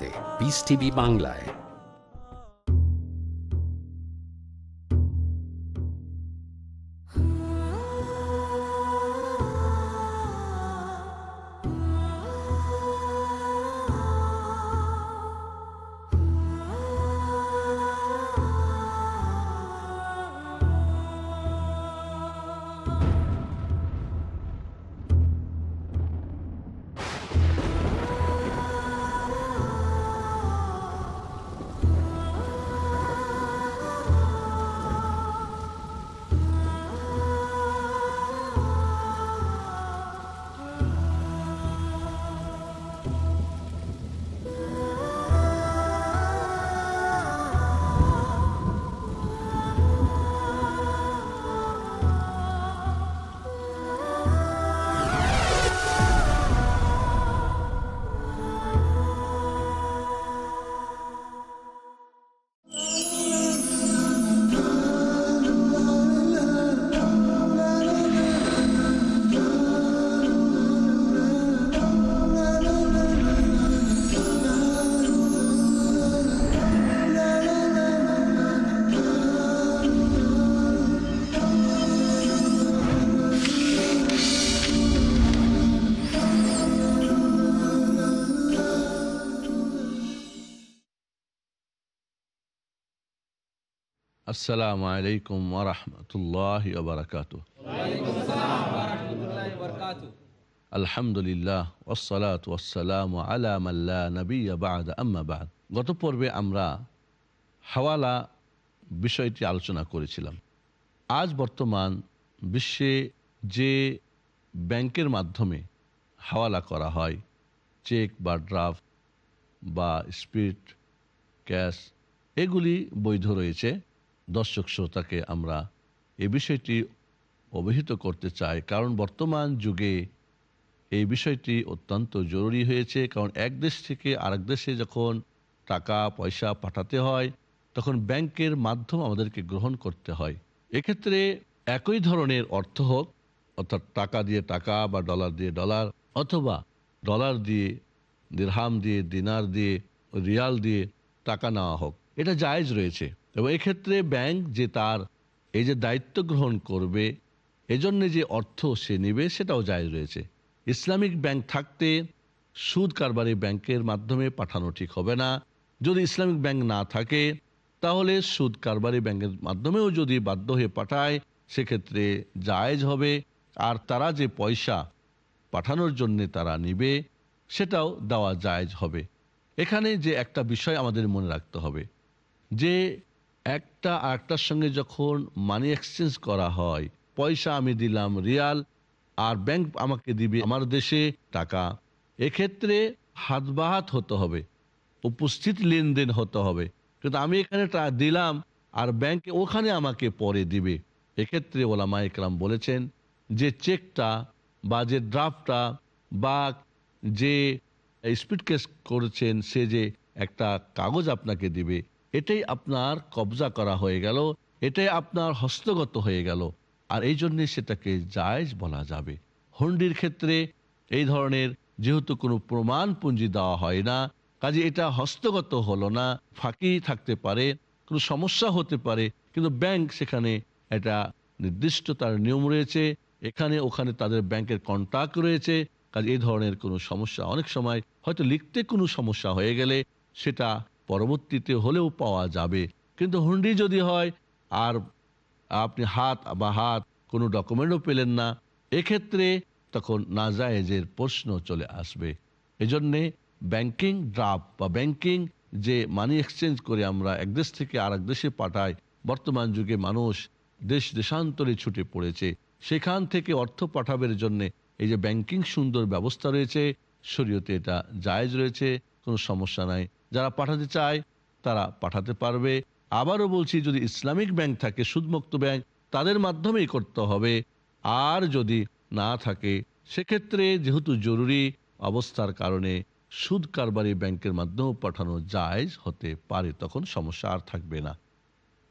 রাতে piece TV বাংলায়। আসসালামু আলাইকুম ওরহমতুল্লাহ বারকাত আলহামদুলিল্লাহ ওসলাত ওসালাম আলাম আল্লাহ নবী বাদ আম্মাবাদ গত পর্বে আমরা হাওয়ালা বিষয়টি আলোচনা করেছিলাম। আজ বর্তমান বিশ্বে যে ব্যাংকের মাধ্যমে হাওয়ালা করা হয়, চেক বা ড্রাফট বা স্পিড, ক্যাশ, এগুলি বৈধ রয়েছে। দর্শক শ্রোতাকে আমরা এ বিষয়টি অবহিত করতে চাই। কারণ বর্তমান যুগে এই বিষয়টি অত্যন্ত জরুরি হয়েছে। কারণ এক দেশ থেকে আরেক দেশে যখন টাকা, পয়সা পাঠাতে হয়, তখন ব্যাংকের মাধ্যম আমাদেরকে গ্রহণ করতে হয়। এক্ষেত্রে একই ধরনের অর্থ হোক, অর্থাৎ টাকা দিয়ে টাকা বা ডলার দিয়ে ডলার, অথবা ডলার দিয়ে দিরহাম দিয়ে দিনার দিয়ে রিয়াল দিয়ে টাকা নেওয়া হোক। এটা জায়েজ রয়েছে। এবং এক্ষেত্রে ব্যাংক যে তার এই যে দায়িত্ব গ্রহণ করবে, এজন্য যে অর্থ সে নেবে সেটাও জায়জ রয়েছে। ইসলামিক ব্যাংক থাকতে সুদ কারবারি ব্যাংকের মাধ্যমে পাঠানো ঠিক হবে না। যদি ইসলামিক ব্যাংক না থাকে, তাহলে সুদ কারবারি ব্যাংকের মাধ্যমেও যদি বাধ্য হয়ে পাঠায়, সেক্ষেত্রে জায়েজ হবে। আর তারা যে পয়সা পাঠানোর জন্যে তারা নিবে, সেটাও দেওয়া জায়েজ হবে। এখানে যে একটা বিষয় আমাদের মনে রাখতে হবে, যে একটা আরেকটার সঙ্গে যখন মানি এক্সচেঞ্জ করা হয়, পয়সা আমি দিলাম রিয়াল, আর ব্যাংক আমাকে দিবে আমার দেশে টাকা, এক্ষেত্রে হাতবাহাত হতে হবে, উপস্থিত লেনদেন হতে হবে। কিন্তু আমি এখানে দিলাম, আর ব্যাংকে ওখানে আমাকে পরে দিবে। এক্ষেত্রে ওলামা ইকরাম বলেছেন যে চেকটা বা যে ড্রাফটটা বা যে স্পিড কেস করেছেন, সে যে একটা কাগজ আপনাকে দিবে এটাই আপনার কবজা করা হয়ে গেল এটাই আপনার হস্তগত হয়ে গেল, আর এই জন্যে সেটাকে জায়জ বলা যাবে। হন্ডির ক্ষেত্রে এই ধরনের যেহেতু কোনো প্রমাণ পুঞ্জি দেওয়া হয় না, কাজে এটা হস্তগত হলো না, ফাঁকি থাকতে পারে, কোনো সমস্যা হতে পারে, কিন্তু ব্যাংক সেখানে এটা নির্দিষ্ট তার নিয়ম রয়েছে, এখানে ওখানে তাদের ব্যাংকের কন্ট্যাক্ট রয়েছে, কাজে এই ধরনের কোনো সমস্যা অনেক সময় হয়তো লিখতে কোনো সমস্যা হয়ে গেলে সেটা পরবর্তীতে হলেও পাওয়া যাবে। কিন্তু হুন্ডি যদি হয়, আর আপনি হাত বা হাত কোনো ডকুমেন্টও পেলেন না, এক্ষেত্রে তখন নাজায়েজের প্রশ্ন চলে আসবে। এজন্যে ব্যাংকিং ড্রাফট বা ব্যাংকিং যে মানি এক্সচেঞ্জ করে আমরা এক দেশ থেকে আর এক দেশে পাঠাই, বর্তমান যুগে মানুষ দেশ দেশান্তরে ছুটে পড়েছে। সেখান থেকে অর্থ পাঠাবের জন্যে এই যে ব্যাংকিং সুন্দর ব্যবস্থা রয়েছে, শরীয়তে এটা জায়েজ রয়েছে, কোনো সমস্যা নাই। যারা পাঠাতে চায়, তারা পাঠাতে পারবে। আবারও বলছি, যদি ইসলামিক ব্যাংক থাকে, সুদমুক্ত ব্যাংক, তাদের মাধ্যমেই করতে হবে। আর যদি না থাকে, সেক্ষেত্রে যেহেতু জরুরি, অবস্থার কারণে সুদ কারবারি ব্যাংকের মাধ্যমেও পাঠানো জায়জ হতে পারে, তখন সমস্যা আর থাকবে না।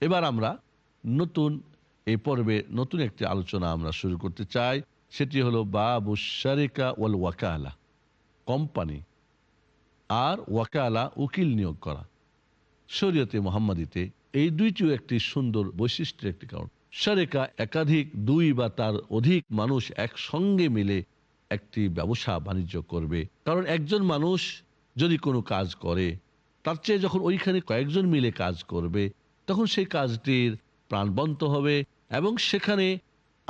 এবার আমরা নতুন, এ পর্বে নতুন একটি আলোচনা আমরা শুরু করতে চাই। সেটি হলো বাবু শারিকা ওয়াল ওয়াকালা, কোম্পানি। আর ওয়াকালা, উকিল নিয়োগ করা। শরীয়তে মোহাম্মদীতে এই দুইটিও একটি সুন্দর বৈশিষ্ট্যের একটি কারণ। সারেকা একাধিক, দুই বা তার অধিক মানুষ একসঙ্গে মিলে একটি ব্যবসা বাণিজ্য করবে। কারণ একজন মানুষ যদি কোনো কাজ করে, তার চেয়ে যখন ওইখানে কয়েকজন মিলে কাজ করবে, তখন সেই কাজটির প্রাণবন্ত হবে এবং সেখানে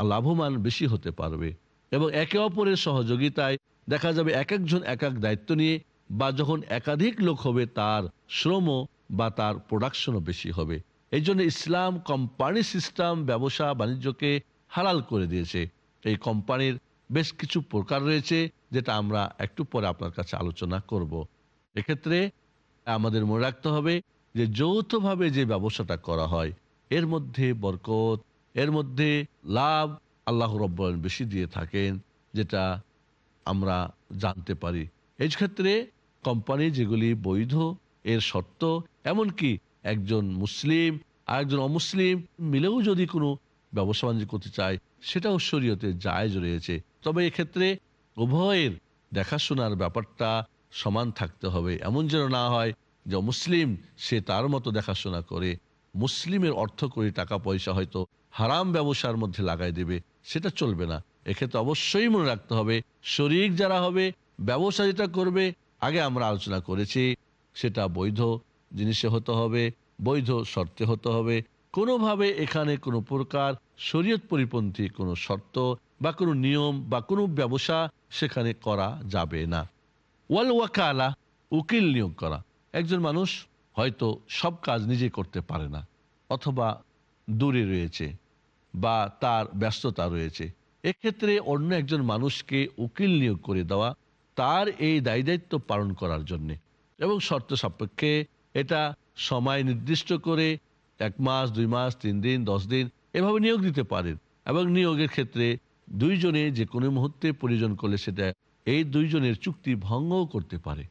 লাভবান বেশি হতে পারবে। এবং একে অপরের সহযোগিতায় দেখা যাবে এক একজন এক এক দায়িত্ব নিয়ে বা যখন একাধিক লোক হবে, তার শ্রমও বা তার প্রোডাকশনও বেশি হবে। এই জন্য ইসলাম কোম্পানি সিস্টেম ব্যবসা বাণিজ্যকে হালাল করে দিয়েছে। এই কোম্পানির বেশ কিছু প্রকার রয়েছে, যেটা আমরা একটু পরে আপনার কাছে আলোচনা করব। এক্ষেত্রে আমাদের মনে রাখতে হবে যে, যৌথভাবে যে ব্যবসাটা করা হয়, এর মধ্যে বরকত, এর মধ্যে লাভ আল্লাহ রব্বর বেশি দিয়ে থাকেন, যেটা আমরা জানতে পারি। এই ক্ষেত্রে কোম্পানি যেগুলি বৈধ, এর শর্ত এমনকি একজন মুসলিম আর একজন অমুসলিম মিলেও যদি কোনো ব্যবসা বাণিজ্য করতে চায়, সেটাও শরীয়তে জায়জ রয়েছে। তবে এক্ষেত্রে উভয়ের দেখাশোনার ব্যাপারটা সমান থাকতে হবে। এমন যেন না হয় যে মুসলিম সে তার মতো দেখাশোনা করে। মুসলিমের অর্থ করে টাকা পয়সা হয়তো হারাম ব্যবসার মধ্যে লাগাই দেবে, সেটা চলবে না। এক্ষেত্রে অবশ্যই মনে রাখতে হবে, শরিক যারা হবে, ব্যবসা যেটা করবে আগে আমরা আলোচনা করেছি, সেটা বৈধ জিনিসে হতে হবে, বৈধ শর্তে হতে হবে। কোনোভাবে এখানে কোনো প্রকার শরীয়ত পরিপন্থী কোনো শর্ত বা কোনো নিয়ম বা কোনো ব্যবসা সেখানে করা যাবে না। ওয়াল ওয়াকালা, উকিল নিয়োগ করা। একজন মানুষ হয়তো সব কাজ নিজে করতে পারে না, অথবা দূরে রয়েছে বা তার ব্যস্ততা রয়েছে। এক্ষেত্রে অন্য একজন মানুষকে উকিল নিয়োগ করে দেওয়া তার এই দায় দায়িত্ব পালন করার জন্যে। এবং শর্ত সাপেক্ষে এটা সময় নির্দিষ্ট করে এক মাস, দুই মাস, তিন দিন, দশ দিন এভাবে নিয়োগ দিতে পারেন। এবং নিয়োগের ক্ষেত্রে দুইজনে যে কোনো মুহূর্তে প্রয়োজন করলে সেটা এই দুইজনের চুক্তি ভঙ্গও করতে পারে।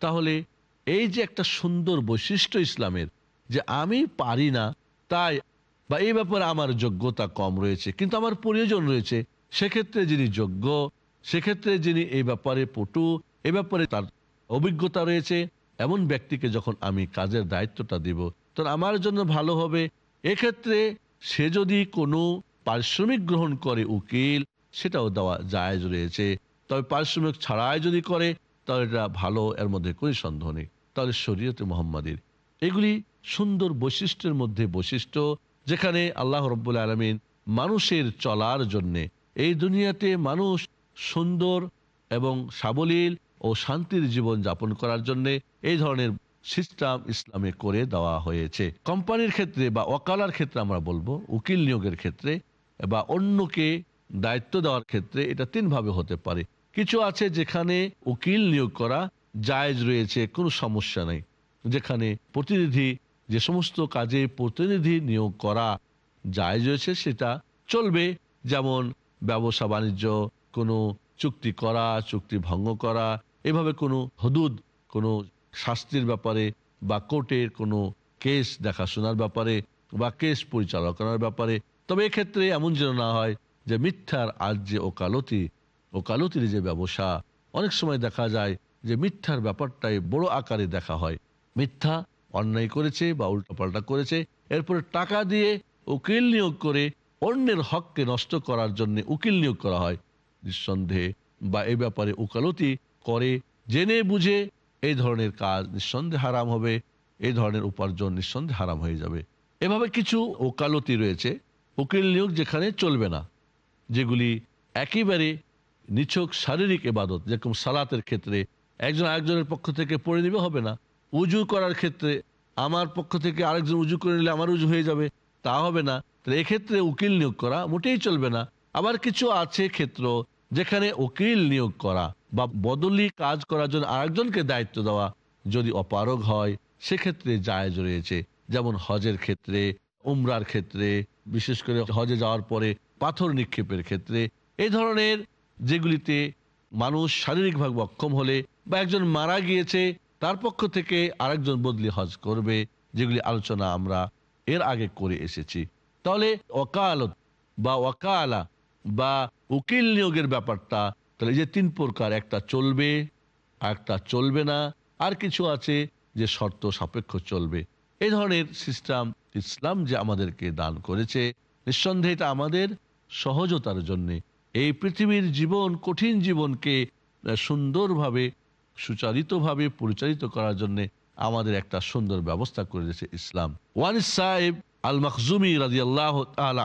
তাহলে এই যে একটা সুন্দর বৈশিষ্ট্য ইসলামের যে আমি পারি না, তাই বা এই ব্যাপারে আমার যোগ্যতা কম রয়েছে, কিন্তু আমার প্রয়োজন রয়েছে, সেক্ষেত্রে যিনি যোগ্য সেক্ষেত্রে যিনি এই ব্যাপারে পটু, এ ব্যাপারে তার অভিজ্ঞতা রয়েছে, এমন ব্যক্তিকে যখন আমি কাজের দায়িত্বটা দিব তখন আমার জন্য ভালো হবে। এক্ষেত্রে সে যদি কোনো পারিশ্রমিক গ্রহণ করে উকিল, সেটাও দেওয়া জায়জ রয়েছে। তবে পারিশ্রমিক ছাড়াই যদি করে, তাহলে এটা ভালো, এর মধ্যে কোনো সন্দেহ নেই। তাহলে শরীয়তে মোহাম্মদের। এগুলি সুন্দর বৈশিষ্ট্যের মধ্যে বৈশিষ্ট্য, যেখানে আল্লাহ রব্বুল আলমিন মানুষের চলার জন্যে এই দুনিয়াতে মানুষ সুন্দর এবং সাবলীল ও শান্তির জীবন যাপন করার জন্যে এই ধরনের সিস্টেম ইসলামে করে দেওয়া হয়েছে। কোম্পানির ক্ষেত্রে বা ওকালার ক্ষেত্রে আমরা বলব, উকিল নিয়োগের ক্ষেত্রে বা অন্যকে দায়িত্ব দেওয়ার ক্ষেত্রে এটা তিনভাবে হতে পারে। কিছু আছে যেখানে উকিল নিয়োগ করা জায়জ রয়েছে, কোনো সমস্যা নেই। যেখানে প্রতিনিধি, যে সমস্ত কাজে প্রতিনিধি নিয়োগ করা জায়েজ রয়েছে, সেটা চলবে। যেমন ব্যবসা বাণিজ্য কোনো চুক্তি করা, চুক্তি ভঙ্গ করা, এভাবে কোনো হদুদ, কোনো শাস্তির ব্যাপারে বা কোর্টের কোনো কেস দেখাশোনার ব্যাপারে বা কেস পরিচালনা করার ব্যাপারে। তবে এক্ষেত্রে এমন যেন না হয় যে মিথ্যার আজ যে ওকালতি, ওকালতির যে ব্যবসা, অনেক সময় দেখা যায় যে মিথ্যার ব্যাপারটাই বড় আকারে দেখা হয়। মিথ্যা অন্যায় করেছে বা উল্টাপাল্টা করেছে, এরপরে টাকা দিয়ে উকিল নিয়োগ করে অন্যের হককে নষ্ট করার জন্য উকিল নিয়োগ করা হয়। নিঃসন্দেহে বা এ ব্যাপারে উকালতি করে, জেনে বুঝে এই ধরনের কাজ নিঃসন্দেহে হারাম হবে, এই ধরনের উপার্জন নিঃসন্দেহে হারাম হয়ে যাবে। এভাবে কিছু ওকালতি রয়েছে উকিল নিয়োগ যেখানে চলবে না, যেগুলি একেবারে নিছক শারীরিক এবাদত, যেরকম সালাতের ক্ষেত্রে একজন আরেকজনের পক্ষ থেকে পড়ে নিবে হবে না, উজু করার ক্ষেত্রে আমার পক্ষ থেকে আরেকজন উজু করে নিলে আমার উজু হয়ে যাবে, তা হবে না। তাহলে এক্ষেত্রে উকিল নিয়োগ করা মোটেই চলবে না। আবার কিছু আছে ক্ষেত্র যেখানে উকিল নিয়োগ করা বা বদলি কাজ করার জন্য আরেকজনকে দায়িত্ব দেওয়া যদি অপারগ হয়, সেক্ষেত্রে জায়জ রয়েছে। যেমন হজের ক্ষেত্রে, উমরার ক্ষেত্রে, বিশেষ করে হজে যাওয়ার পরে পাথর নিক্ষেপের ক্ষেত্রে। এই ধরনের যেগুলিতে মানুষ শারীরিকভাবে অক্ষম হলে বা একজন মারা গিয়েছে, তার পক্ষ থেকে আরেকজন বদলি হজ করবে, যেগুলি আলোচনা আমরা এর আগে করে এসেছি। তাহলে ওকালত বা ওকালা বা উকিল নিয়োগের ব্যাপারটা, তাহলে যে তিন প্রকার, একটা চলবে একটা চলবে না, আর কিছু আছে যে শর্ত সাপেক্ষ চলবে। এই ধরনের সিস্টেম ইসলাম যে আমাদেরকে দান করেছে, নিঃসন্দেহে এটা আমাদের সহজতার জন্যে। এই পৃথিবীর জীবন, কঠিন জীবনকে সুন্দরভাবে, সুচারিতভাবে পরিচালিত করার জন্যে আমাদের একটা সুন্দর ব্যবস্থা করে দিয়েছে ইসলাম। ওয়ান সাহেব আল মখজুমি রাজি আল্লাহ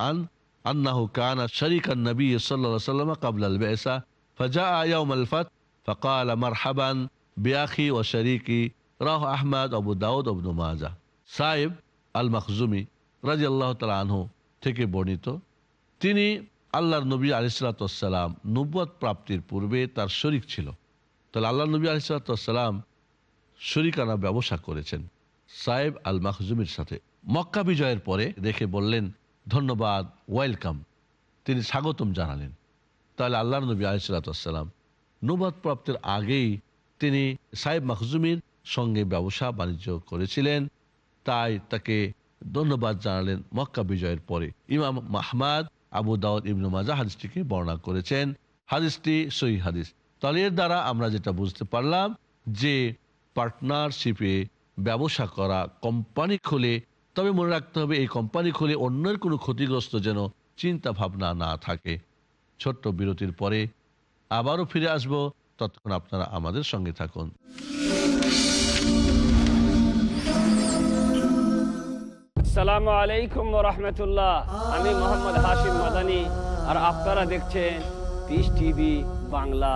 আন أنه كان شريك النبي صلى الله عليه وسلم قبل البعثة فجاء يوم الفتح فقال مرحبا بأخي وشريكي راه أحمد أبو داود ابن ماجه সাহেব আল মখজুমি রাজি আল্লাহ তালা আনহু থেকে বর্ণিত তিনি আল্লাহর নবী আলিসালাম নব্বত প্রাপ্তির পূর্বে তার শরিক ছিল তাহলে আল্লাহ নবী আলিসালাম শরিকানা ব্যবসা করেছেন সাহেব আল মাহজুমির সাথে মক্কা বিজয়ের পরে দেখে বললেন ধন্যবাদ, ওয়েলকাম। তিনি স্বাগতম জানালেন। তাহলে আল্লাহ নবী আলিসাল্লাম নবাদ প্রাপ্তির আগেই তিনি সাহেব মাহজুমির সঙ্গে ব্যবসা বাণিজ্য করেছিলেন। তাই তাকে ধন্যবাদ জানালেন মক্কা বিজয়ের পরে। ইমাম মাহমাদ আবু দাউদ ইবনু মাজা হাদিসটিকে বর্ণনা করেছেন। হাদিসটি সই হাদিস। তাহলে এর দ্বারা আমরা যেটা বুঝতে পারলাম যে পার্টনারশিপে ব্যবসা করা কোম্পানি খুলে তবে মনে রাখতে হবে, এই কোম্পানি খুলে অন্যের কোনো ক্ষতিগ্রস্ত যেন চিন্তা ভাবনা না থাকে। ছোট্ট বিরতির পরে আবারও ফিরে আসব। ততক্ষণ আপনারা আমাদের সঙ্গে থাকুন। আসসালামু আলাইকুম রহমতুল্লাহ। আমি মোহাম্মদ হাশিম মাদানি, আর আপনারা দেখছেন পিস টিভি বাংলা।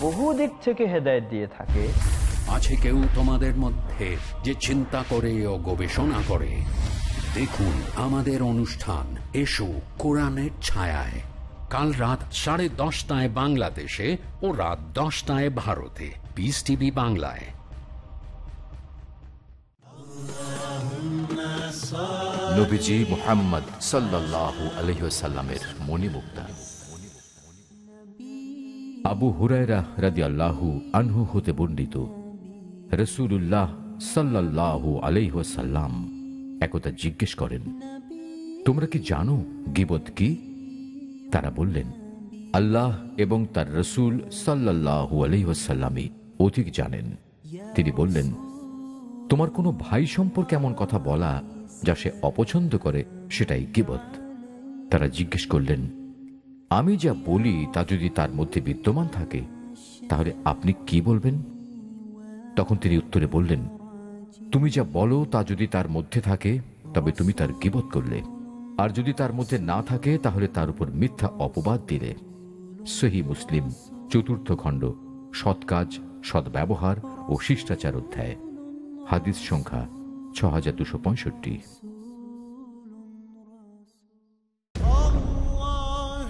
বহু দিক থেকে হেদায়েত দিয়ে থাকে। আছে কেউ তোমাদের মধ্যে যে চিন্তা করে ও গবেষণা করে? দেখুন আমাদের অনুষ্ঠান। এসো কোরআনের ছায়ায়। কাল রাত সাড়ে দশটায় বাংলাদেশে ও রাত দশটায় ভারতে। পিস টিভি বাংলায়। নবীজি মোহাম্মদ সাল্লাল্লাহু আলহিসাল্লামের মণিমুক্তা। আবু হুরায়রা রাদি আল্লাহু আনহু হতে বর্ণিত রসুল্লাহ সাল্লাল্লাহু আলহিহাসাল্লাম একতা জিজ্ঞেস করেন, তোমরা কি জানো গিবত কি? তারা বললেন, আল্লাহ এবং তার রসুল সাল্লাল্লাহু আলহিহাসাল্লামই অধিক জানেন। তিনি বললেন, তোমার কোনো ভাই সম্পর্কে এমন কথা বলা যা সে অপছন্দ করে সেটাই গিবত। তারা জিজ্ঞেস করলেন আমি যা বলি তা যদি তার মধ্যে বিদ্যমান থাকে, তাহলে আপনি কি বলবেন? তখন তিনি উত্তরে বললেন, তুমি যা বলো তা যদি তার মধ্যে থাকে, তবে তুমি তার গিবত করলে। আর যদি তার মধ্যে না থাকে, তাহলে তার উপর মিথ্যা অপবাদ দিলে। সহি মুসলিম, চতুর্থ খণ্ড, সৎ কাজ সদ্ব্যবহার ও শিষ্টাচার অধ্যায়, হাদিস সংখ্যা ছ হাজার দুশো পঁয়ষট্টি।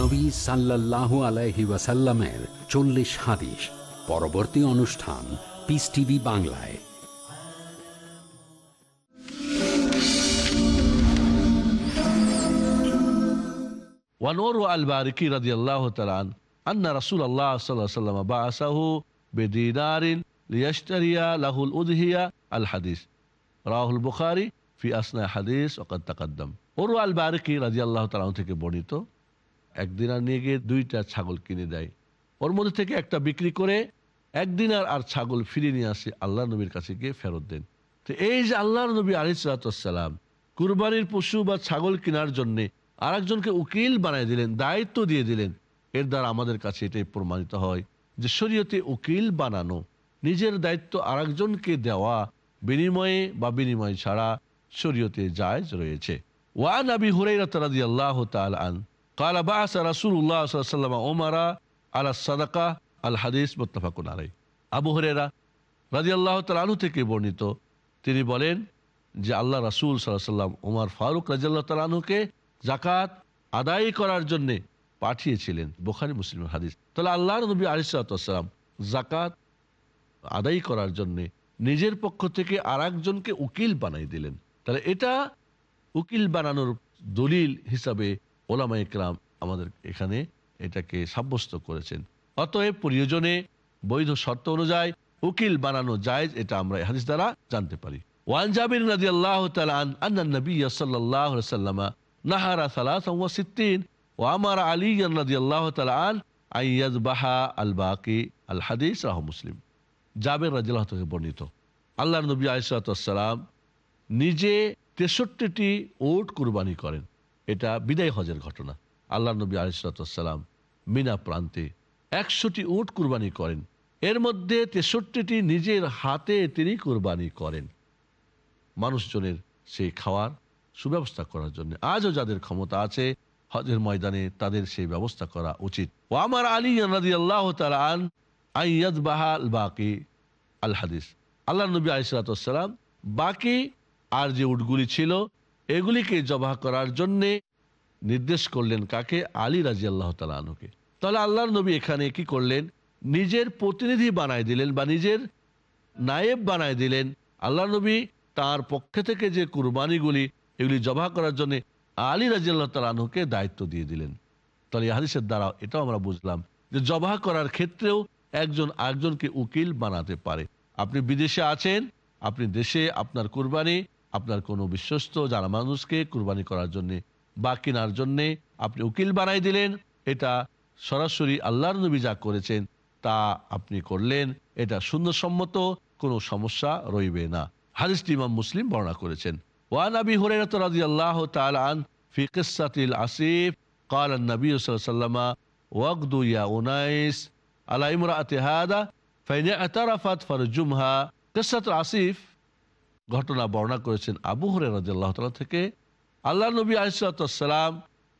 নবী সাল্লাল্লাহু আলাইহি ওয়াসাল্লামের চল্লিশ হাদিস পরবর্তী অনুষ্ঠান পিস টিভি বাংলায় ونور الباركي رضي الله تعالى عنه أن رسول الله صلى الله عليه وسلم بعثه بدينار ليشتري له الأضحية الحديث رواه البخاري في أثناء حديث وقد تقدم ওরু আল বারিকি রাজি আল্লাহ তালাহ থেকে বর্ণিত একদিন আর নিয়ে গিয়ে দুইটা ছাগল কিনে দেয়। ওর মধ্যে থেকে একটা বিক্রি করে একদিন আর আর ছাগল ফিরিয়ে নিয়ে আসে আল্লাহ নবীর কাছে গিয়ে ফেরত দেন। তো এই যে আল্লাহ নবী আলিসালাম কুরবানির পশু বা ছাগল কেনার জন্যে আর একজনকে উকিল বানিয়ে দিলেন, দায়িত্ব দিয়ে দিলেন। এর দ্বারা আমাদের কাছে এটাই প্রমাণিত হয় যে শরীয়তে উকিল বানানো, নিজের দায়িত্ব আরেকজনকে দেওয়া বিনিময়ে বা বিনিময় ছাড়া শরীয়তে জায়জ রয়েছে। ওয়ান আবি হুরাইরা আল্লাহ তাআলা আন কালা বাস রাসুল্লাহ সাল্লাম ওমারা আলা সাদাকা আল হাদিস মোত্তাফাকুন আলাই আবু হরেরা রাজি আল্লাহ তালু থেকে বর্ণিত। তিনি বলেন যে আল্লাহ রাসুল সাল্লাহ সাল্লাম ওমার ফারুক রাজি আল্লাহ তালুকে জাকাত আদায় করার জন্যে পাঠিয়েছিলেন। বোখারি মুসলিম হাদিস। তাহলে আল্লাহ নবী আলিসাল্লাম জাকাত আদায় করার জন্যে নিজের পক্ষ থেকে আরেকজনকে উকিল বানাই দিলেন। তাহলে এটা উকিল বানানোর দলিল হিসাবে ওলামা ইকরাম আমাদের এখানে এটাকে সাব্যস্ত করেছেন। অতএব প্রয়োজনে বৈধ শর্ত অনুযায়ী উকিল বানানো জায়েজ, এটা আমরা হাদিস দ্বারা জানতে পারি। ওয়ান জাবির আন্না নবী নাহারা ওয়া আলী রাদিয়াল্লাহু তাআলা আন আন ইয়াযবাহা আল বাকি আল হাদিস রাহ মুসলিম। জাবের বর্ণিত। আল্লাহ নবী নিজে তেষট্টিটি ওট কুরবানি করেন। এটা বিদায় হজের ঘটনা। আল্লাহ নবী আলিসাল্লাম মিনা প্রান্তে একশোটি উট কুরবানি করেন। এর মধ্যে তেষট্টিটি নিজের হাতে তিনি কুরবানি করেন। মানুষজনের সেই খাওয়ার সুব্যবস্থা করার জন্য। আজও যাদের ক্ষমতা আছে, হজের ময়দানে তাদের সেই ব্যবস্থা করা উচিত। ও আমার আলী আল্লাহ আইয়াদ বাকি আল হাদিস আল্লাহ নবী আলিসালাম বাকি আর যে উটগুলি ছিল এগুলিকে জবাহ করার জন্যে নির্দেশ করলেন কাকে? আলী রাজি আল্লাহ তালুকে তাহলে আল্লাহর নবী এখানে কি করলেন? নিজের প্রতিনিধি বানায় দিলেন বা নিজের নায়েব বানায় দিলেন। আল্লাহ নবী তার পক্ষে থেকে যে কুরবানিগুলি, এগুলি জবাহ করার জন্য আলী রাজি আল্লাহ তালুকে দায়িত্ব দিয়ে দিলেন। তাহলে এই হাদিসের দ্বারা এটাও আমরা বুঝলাম যে জবাহ করার ক্ষেত্রেও একজন আরেকজনকে উকিল বানাতে পারে। আপনি বিদেশে আছেন, আপনি দেশে আপনার কুরবানি আপনার কোনো বিশ্বস্ত যারা মানুষকে কুরবানি করার জন্য বা কেনার জন্যে আপনি উকিল বানাই দিলেন এটা সরাসরি আল্লাহর নবী যা করেছেন তা আপনি করলেন এটা সুন্দরসম্মত কোনো সমস্যা রইবে না হাদিসটি ইমাম মুসলিম বর্ণনা করেছেন ওয়ান আবি হুরাইরাহ রাদিয়াল্লাহু তাআলা আন ফি কিসসাতিল আসিফ قال النبي صلى الله عليه وسلم واغدو يا أنيس على امرأة هذا فإن اعترفت فرجمها قصة আসিফ ঘটনা বর্ণনা করেছেন আবু হরে রাজিয়াল্লাহ তাআলা থেকে। আল্লাহ নবী আলিসাল্লাম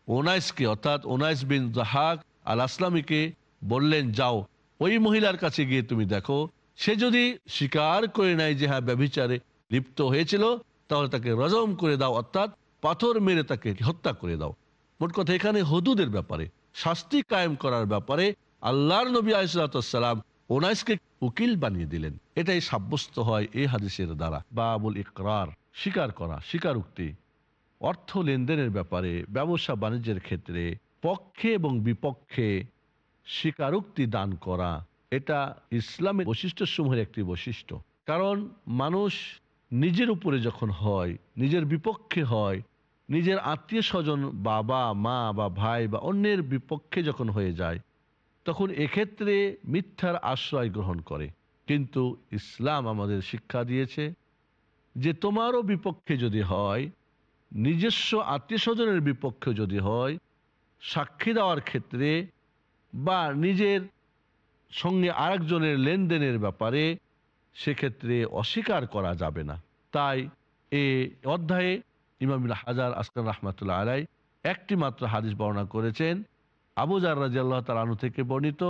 ওনাইসকে, অর্থাৎ ওনাইস বিন জাহাক আল আসলামীকে বললেন, যাও, ওই মহিলার কাছে গিয়ে তুমি দেখো, সে যদি স্বীকার করে নেয় যে হ্যাঁ ব্যভিচারে লিপ্ত হয়েছিল, তাহলে তাকে রজম করে দাও, অর্থাৎ পাথর মেরে তাকে হত্যা করে দাও। মোট কথা এখানে হদুদের ব্যাপারে, শাস্তি কায়েম করার ব্যাপারে আল্লাহর নবী আলিসাল্লাম ওনাইসকে উকিল বানিয়ে দিলেন। এটাই সাব্যস্ত হয় এই হাদিসের দ্বারা। বাবুল ইকরার, স্বীকার করা, স্বীকারোক্তি। অর্থ লেনদেনের ব্যাপারে ব্যবসা বাণিজ্যের ক্ষেত্রে পক্ষে এবং বিপক্ষে স্বীকারোক্তি দান করা, এটা ইসলামের বৈশিষ্ট্যসমূহের একটি বৈশিষ্ট্য। কারণ মানুষ নিজের উপরে যখন হয়, নিজের বিপক্ষে হয়, নিজের আত্মীয় স্বজন বাবা, মা বা ভাই বা অন্যের বিপক্ষে যখন হয়ে যায় তখন এক্ষেত্রে মিথ্যার আশ্রয় গ্রহণ করে। কিন্তু ইসলাম আমাদের শিক্ষা দিয়েছে যে তোমারও বিপক্ষে যদি হয়, নিজস্ব আত্মীয় স্বজনের বিপক্ষে যদি হয়, সাক্ষী দেওয়ার ক্ষেত্রে বা নিজের সঙ্গে আরেকজনের লেনদেনের ব্যাপারে সেক্ষেত্রে অস্বীকার করা যাবে না। তাই এ অধ্যায়ে ইমামিল হাজার আসকান রহমতুল্লাহ আলাই একটি মাত্র হাদিস বর্ণনা করেছেন আবুজার রাজি আল্লাহ তালু থেকে বর্ণিত,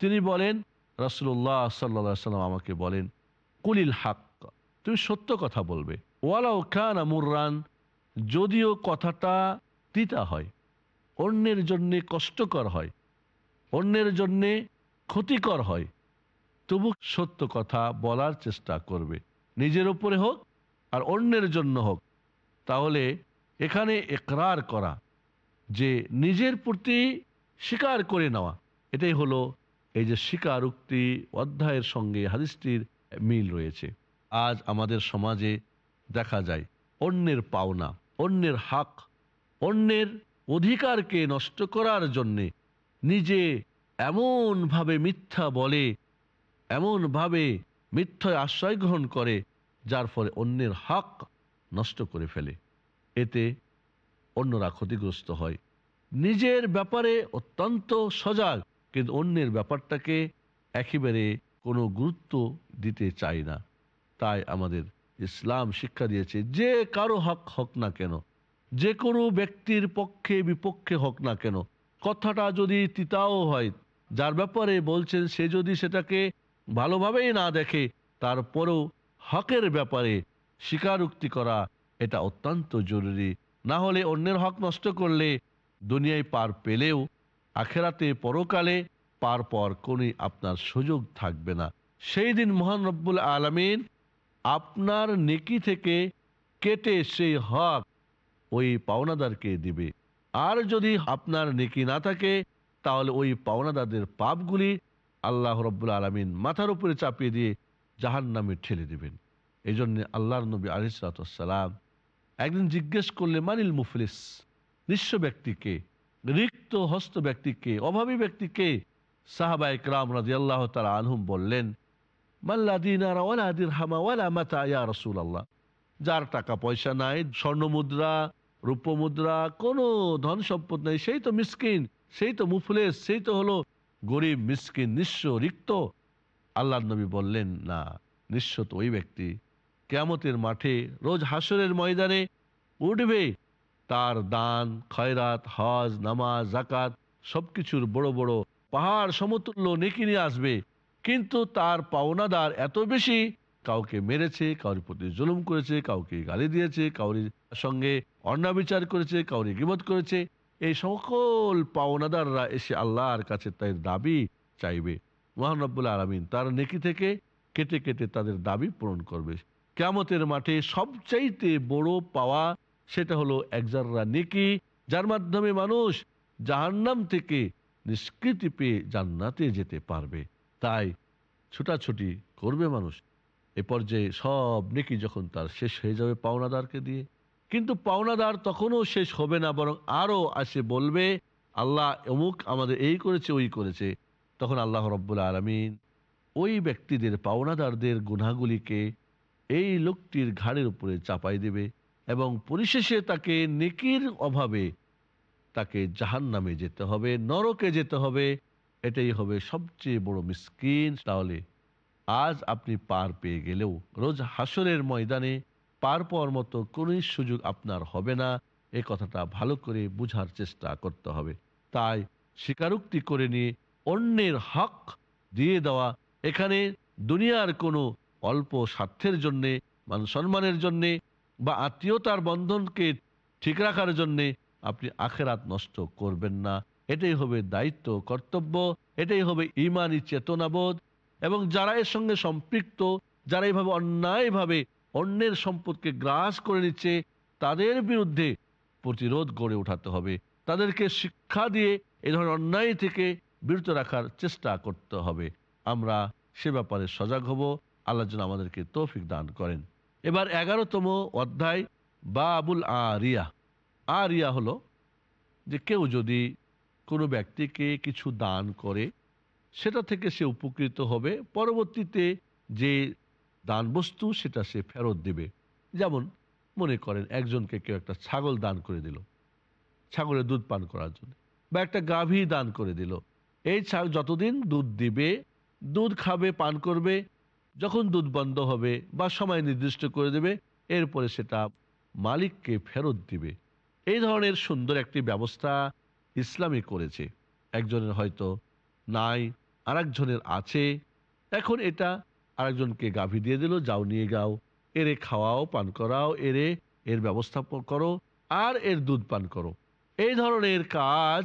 তিনি বলেন রসুল্লাহ সাল্লা সাল্লাম আমাকে বলেন, কুলিল হাক তুমি সত্য কথা বলবে। ওয়ালাও খান মুররান, যদিও কথাটা তিতা হয়, অন্যের জন্যে কষ্টকর হয়, অন্যের জন্যে ক্ষতিকর হয়, তবু সত্য কথা বলার চেষ্টা করবে। নিজের ওপরে হোক আর অন্যের জন্য হোক। তাহলে এখানে একরার করা, যে নিজের প্রতি স্বীকার করে নেওয়া। এটাই হলো এই যে স্বীকারোক্তি অধ্যায়ের সঙ্গে হাদিসটির মিল রয়েছে। আজ আমাদের সমাজে দেখা যায়, অন্যের পাওনা, অন্যের হাক, অন্যের অধিকারকে নষ্ট করার জন্যে নিজে এমনভাবে মিথ্যা বলে, এমনভাবে মিথ্যায় আশ্রয় গ্রহণ করে, যার ফলে অন্যের হক নষ্ট করে ফেলে। এতে অন্যরা ক্ষতিগ্রস্ত হয়। নিজের ব্যাপারে অত্যন্ত সজাগ, কিন্তু অন্যের ব্যাপারটাকে একেবারে কোনো গুরুত্ব দিতে চাই না। তাই আমাদের ইসলাম শিক্ষা দিয়েছে, যে কারও হক হক না কেন, যে কোনো ব্যক্তির পক্ষে বিপক্ষে হোক না কেন, কথাটা যদি তিতাও হয়, যার ব্যাপারে বলছেন সে যদি সেটাকে ভালোভাবেই না দেখে, তারপরেও হকের ব্যাপারে স্বীকারোক্তি করা এটা অত্যন্ত জরুরি। না হলে অন্যের হক নষ্ট করলে দুনিয়ায় পার পেলেও আখেরাতে পরকালে পার পর কোনই আপনার সুযোগ থাকবে না। সেই দিন মহান রব্বুল আলমিন আপনার নেকি থেকে কেটে সেই হক ওই পাওনাদারকে দিবে। আর যদি আপনার নেকি না থাকে, তাহলে ওই পাওনাদারদের পাপগুলি আল্লাহ রব্বুল আলমিন মাথার উপরে চাপিয়ে দিয়ে জাহান নামে ঠেলে দেবেন। এই জন্য আল্লাহর নবী আলিসালাম একদিন জিজ্ঞেস করলে মানিল মুফলিস? নিঃস্ব ব্যক্তিকে, রিক্ত, হস্ত ব্যক্তিকে, অভাবী ব্যক্তিকে সাহাবা ইকরাম রাজি আল্লাহ তালা আনহুম বললেন মাল্লা দিনারা ওয়ালা দিরহামা ওয়ালা মাতা রসুল আল্লাহ যার টাকা পয়সা নাই, স্বর্ণ মুদ্রা, রূপ মুদ্রা, কোনো ধন সম্পদ নেই, সেই তো মিসকিন, সেই তো মুফলেস, সেই তো হলো গরিব, মিসকিন, নিঃস্ব, রিক্ত। আল্লাহ নবী বললেন, না, নিঃস্ব তো ওই ব্যক্তি। কেয়ামতের মাঠে রোজ হাসরের ময়দানে উঠবে তার দান, খয়রাত, হজ, নামাজ জাকাত সবকিছুর বড় বড় পাহাড় সমতুল্য নেকি নিয়ে আসবে। কিন্তু তার পাওনাদার এত বেশি, কাউকে মেরেছে কাউরি প্রতি জুলুম করেছে, কাউকে গালি দিয়েছে, কাউরির সঙ্গে অন্যাবিচার করেছে কাউরি গিবত করেছে। এই সকল পাওনাদাররা এসে আল্লাহর কাছে তাই দাবি চাইবে। মহানব্বুল আলমিন তার নেকি থেকে কেটে কেটে তাদের দাবি পূরণ করবে। কেমতের মাঠে সবচাইতে বড় পাওয়া সেটা হলো একজাররা নেকি, যার মাধ্যমে মানুষ জাহান্নাম থেকে নিষ্কৃতি পেয়ে জান্নাতে যেতে পারবে। তাই ছুটাছুটি করবে মানুষ। এ পর্যায়ে সব নেকি যখন তার শেষ হয়ে যাবে পাওনাদারকে দিয়ে। কিন্তু পাওনাদার তখনও শেষ হবে না, বরং আরও আসে বলবে, আল্লাহ অমুক আমাদের এই করেছে, ওই করেছে। তখন আল্লাহ রব্বুল আলমিন ওই ব্যক্তিদের, পাওনাদারদের গুনাগুলিকে এই লোকটির ঘাড়ের উপরে চাপাই দেবে। এবং পরিশেষে তাকে নেকির অভাবে তাকে জাহান নামে যেতে হবে, নরকে যেতে হবে। এটাই হবে সবচেয়ে বড় মিসকিন। তাহলে আজ আপনি পার পেয়ে গেলেও রোজ হাসরের ময়দানে পার পাওয়ার মতো কোন সুযোগ আপনার হবে না। এ কথাটা ভালো করে বুঝার চেষ্টা করতে হবে। তাই স্বীকারোক্তি করে নিয়ে অন্যের হক দিয়ে দেওয়া, এখানে দুনিয়ার কোনো অল্প স্বার্থের জন্যে, মান সম্মানের জন্যে বা আত্মীয়তার বন্ধনকে ঠিক রাখার জন্যে আপনি আখেরাত নষ্ট করবেন না। এটাই হবে দায়িত্ব, কর্তব্য, এটাই হবে ইমানি চেতনাবোধ। এবং যারা এর সঙ্গে সম্পৃক্ত, যারা এইভাবে অন্যায়ভাবে অন্যের সম্পদকে গ্রাস করে নিচ্ছে, তাদের বিরুদ্ধে প্রতিরোধ গড়ে উঠাতে হবে। তাদেরকে শিক্ষা দিয়ে এ ধরনের অন্যায় থেকে বিরত রাখার চেষ্টা করতে হবে। আমরা সে ব্যাপারে সজাগ হব। আল্লাহ যেন আমাদেরকে তৌফিক দান করেন। এবার এগারোতম অধ্যায় বা আবুল আরিয়া। আরিয়া হলো যে কেউ যদি কোনো ব্যক্তিকে কিছু দান করে, সেটা থেকে সে উপকৃত হবে, পরবর্তীতে যে দান বস্তু সেটা সে ফেরত দেবে। যেমন মনে করেন একজনকে কেউ একটা ছাগল দান করে দিল, ছাগলের দুধ পান করার জন্য, বা একটা গাভী দান করে দিল। এই ছাগ যতদিন দুধ দিবে, দুধ খাবে, পান করবে যখন দুধ বন্ধ হবে বা সময় নির্দিষ্ট করে দেবে, এরপরে সেটা মালিককে ফেরত দিবে। এই ধরনের সুন্দর একটি ব্যবস্থা ইসলামী করেছে। একজনের হয়তো নাই, আরেকজনের আছে। এখন এটা আরেকজনকে গাভী দিয়ে দিল, যাও নিয়ে গাও। এরে খাওয়াও, পান করাও, এরে এর ব্যবস্থা করো, আর এর দুধ পান করো। এই ধরনের কাজ,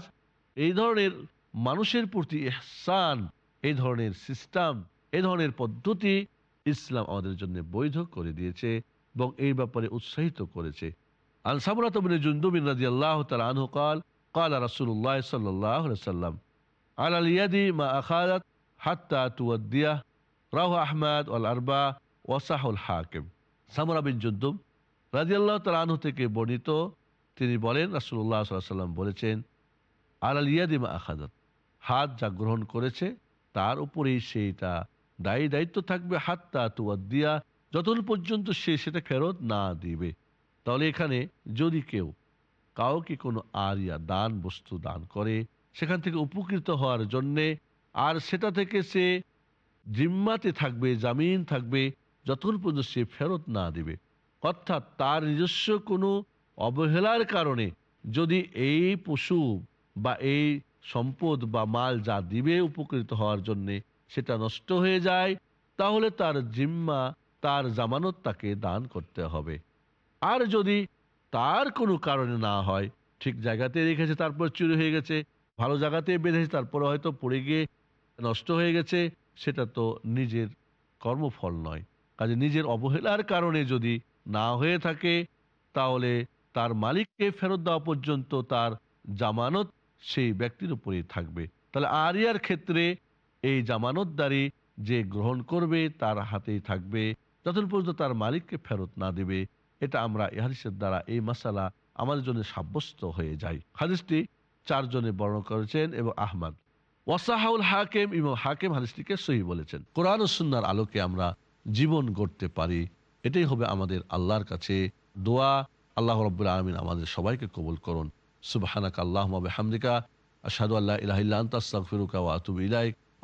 এই ধরনের মানুষের প্রতি এহসান, এই ধরনের সিস্টেম এই ধরনের পদ্ধতি ইসলাম আমাদের জন্য বৈধ করে দিয়েছে এবং এই ব্যাপারে উৎসাহিত করেছে আন সামরাত বিন জুনদুব রাদিয়াল্লাহু তাআলা আনহু قال قال رسول الله صلى الله عليه وسلم على اليد ما اخذت حتى توديه রাহু আহমদ আল আরবা ওয়াসাহুল হাকিম সামরা বিন জুদ্দুম রাজিয়াল্লাহ তালানহু থেকে বর্ণিত তিনি বলেন রাসুল্লাহ সাল্লাম বলেছেন আলাল ইয়াদিমা আখাদাত হাত যা গ্রহণ করেছে তার উপরেই সেইটা দায়ী দায়িত্ব থাকবে হাতটা তুয়াদ্দিয়া। যতক্ষণ পর্যন্ত সে সেটা ফেরত না দিবে। তাহলে এখানে যদি কেউ কাউকে কোনো আরিয়া দান বস্তু দান করে, সেখান থেকে উপকৃত হওয়ার জন্যে, আর সেটা থেকে সে জিম্মাতে থাকবে, জামিন থাকবে যতক্ষণ পর্যন্ত সে ফেরত না দেবে। অর্থাৎ তার নিজস্ব কোনো অবহেলার কারণে যদি এই পশু বা এই সম্পদ বা মাল যা দিবে উপকৃত হওয়ার জন্যে সেটা নষ্ট হয়ে যায়, তাহলে তার জিম্মা, তার জামানত তাকে দান করতে হবে। আর যদি তার কোনো কারণে না হয়, ঠিক জায়গাতে রেখেছে তারপর চুরি হয়ে গেছে, ভালো জায়গাতে বেঁধেছে, তারপর হয়তো পড়ে গিয়ে নষ্ট হয়ে গেছে, সেটা তো নিজের কর্মফল নয়। কাজে নিজের অবহেলার কারণে যদি না হয়ে থাকে, তাহলে তার মালিককে ফেরত দেওয়া পর্যন্ত তার জামানত সেই ব্যক্তির উপরেই থাকবে। তাহলে আরিয়ার ক্ষেত্রে এই জামানতদারি যে গ্রহণ করবে তার হাতেই থাকবে যতক্ষণ পর্যন্ত তার মালিককে ফেরত না দেবে, এটা আমরা এ হাদিসের দ্বারা এই মশালা আমাদের জন্য সাব্যস্ত হয়ে যায়। হাদিসটি চারজনে বর্ণনা করেছেন এবং আহমদ। ওয়াসাহাউল হাকেম এবং হাকেম হাদিসটিকে সহি বলেছেন। কোরআন সুন্নার আলোকে আমরা জীবন গড়তে পারি, এটাই হবে আমাদের আল্লাহর কাছে দোয়া। আল্লাহ রব্বুল আলমিন আমাদের সবাইকে কবুল করুন। সুবাহানাক আল্লাহ হামদিকা আসাদু আল্লাহ ইলাহিল্লা আন্তাস্তাগফিরুকা ওয়া আতুবু ইলাইক।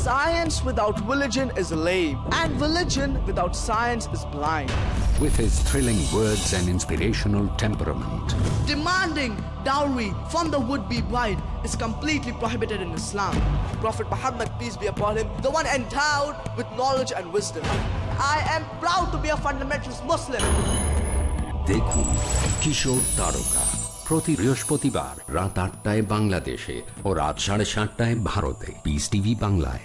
Science without religion is lame, and religion without science is blind. With his thrilling words and inspirational temperament. Demanding dowry from the would-be bride is completely prohibited in Islam. Prophet Muhammad, peace be upon him, the one endowed with knowledge and wisdom. I am proud to be a fundamentalist Muslim. দেখুন কিশোর তারকা প্রতি বৃহস্পতিবার রাত আটটায় বাংলাদেশে ও রাত সাড়ে সাতটায় ভারতে পিস টিভি বাংলায়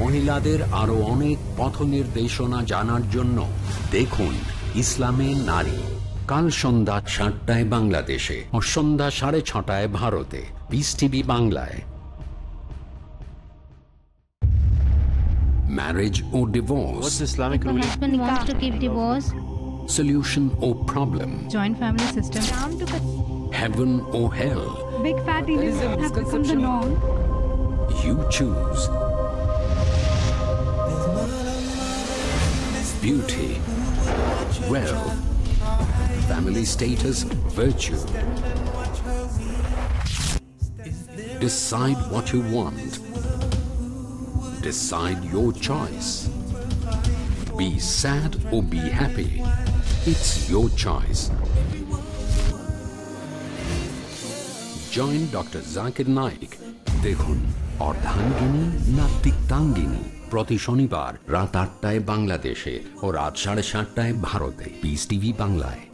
মহিলাদের আরও অনেক পথ নির্দেশনা জানার জন্য দেখুন ইসলামে নারী কাল সন্ধ্যা সাতটায় বাংলাদেশে ও সন্ধ্যা সাড়ে ছটায় ভারতে পিস টিভি বাংলায় marriage or divorce, What's Islamic ruling? husband wants to keep divorce, solution or problem, joint family system. heaven or hell. Big fat Indians have become the norm. You choose. Beauty, wealth, family status, virtue. Decide what you want. Decide your choice. Be sad or be happy. It's your choice. Join Dr. Zakir Naik. দেখুন অর্ধাঙ্গিনী না তিক্তাঙ্গিনী প্রতি শনিবার রাত আটটায় বাংলাদেশে ও রাত সাড়ে সাতটায় ভারতে। পিস টিভি বাংলায়।